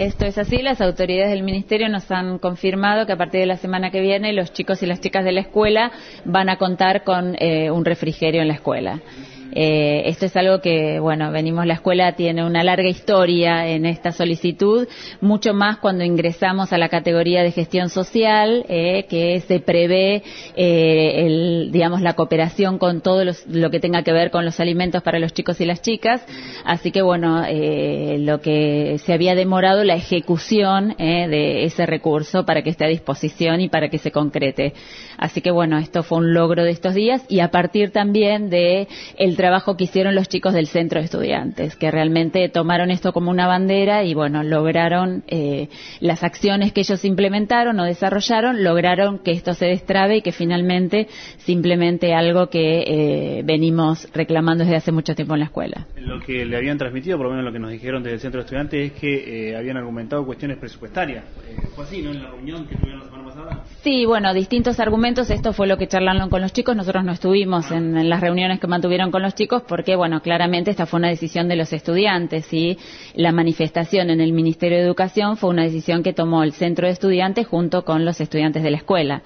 Esto es así, las autoridades del Ministerio nos han confirmado que a partir de la semana que viene los chicos y las chicas de la escuela van a contar con eh, un refrigerio en la escuela. Eh, esto es algo que, bueno, venimos, la escuela tiene una larga historia en esta solicitud, mucho más cuando ingresamos a la categoría de gestión social, eh, que se prevé, eh, el, digamos, la cooperación con todo lo que tenga que ver con los alimentos para los chicos y las chicas. Así que, bueno, eh, lo que se había demorado, la ejecución eh, de ese recurso para que esté a disposición y para que se concrete. Así que, bueno, esto fue un logro de estos días y a partir también de el trabajo que hicieron los chicos del centro de estudiantes, que realmente tomaron esto como una bandera y bueno, lograron eh, las acciones que ellos implementaron o desarrollaron, lograron que esto se destrabe y que finalmente simplemente algo que eh, venimos reclamando desde hace mucho tiempo en la escuela. Lo que le habían transmitido, por lo menos lo que nos dijeron desde el centro de estudiantes, es que eh, habían argumentado cuestiones presupuestarias. Eh, ¿Fue así, no? En la reunión que tuvieron la semana pasada. Sí, bueno, distintos argumentos. Esto fue lo que charlaron con los chicos. Nosotros no estuvimos en, las reuniones que mantuvieron con los chicos porque, bueno, claramente esta fue una decisión de los estudiantes y la manifestación en el Ministerio de Educación fue una decisión que tomó el centro de estudiantes junto con los estudiantes de la escuela.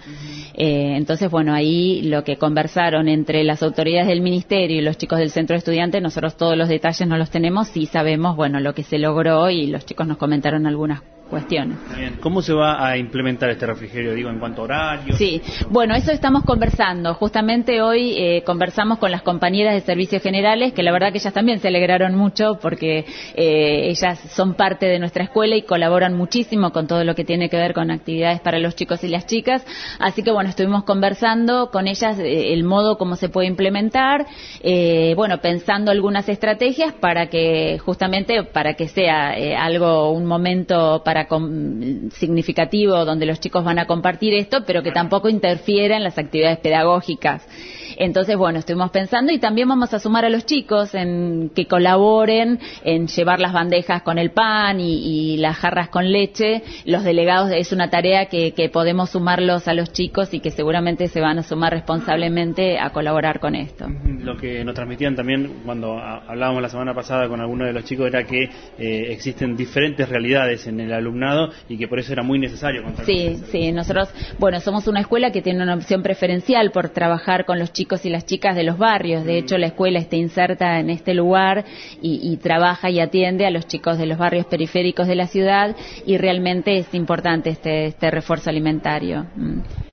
Eh, entonces, bueno, ahí lo que conversaron entre las autoridades del Ministerio y los chicos del centro de estudiantes, nosotros todos los detalles no los tenemos, sí sabemos, bueno, lo que se logró y los chicos nos comentaron algunas cuestiones. Bien. ¿Cómo se va a implementar este refrigerio, digo, en cuanto a horario? Sí, bueno, eso estamos conversando. Justamente hoy eh, conversamos con las compañeras de servicios generales, que la verdad que ellas también se alegraron mucho porque eh, ellas son parte de nuestra escuela y colaboran muchísimo con todo lo que tiene que ver con actividades para los chicos y las chicas. Así que bueno, estuvimos conversando con ellas eh, el modo como se puede implementar, eh, bueno, pensando algunas estrategias para que justamente para que sea eh, algo, un momento para significativo donde los chicos van a compartir esto, pero que tampoco interfiera en las actividades pedagógicas. Entonces, bueno, estuvimos pensando y también vamos a sumar a los chicos en que colaboren en llevar las bandejas con el pan y, y las jarras con leche. Los delegados es una tarea que, que podemos sumarlos a los chicos y que seguramente se van a sumar responsablemente a colaborar con esto. Lo que nos transmitían también cuando hablábamos la semana pasada con algunos de los chicos era que eh, existen diferentes realidades en el alumnado y que por eso era muy necesario Sí, sí, nosotros, bueno, somos una escuela que tiene una opción preferencial por trabajar con los chicos y las chicas de los barrios. De hecho, la escuela está inserta en este lugar y, y trabaja y atiende a los chicos de los barrios periféricos de la ciudad y realmente es importante este, este refuerzo alimentario. Mm.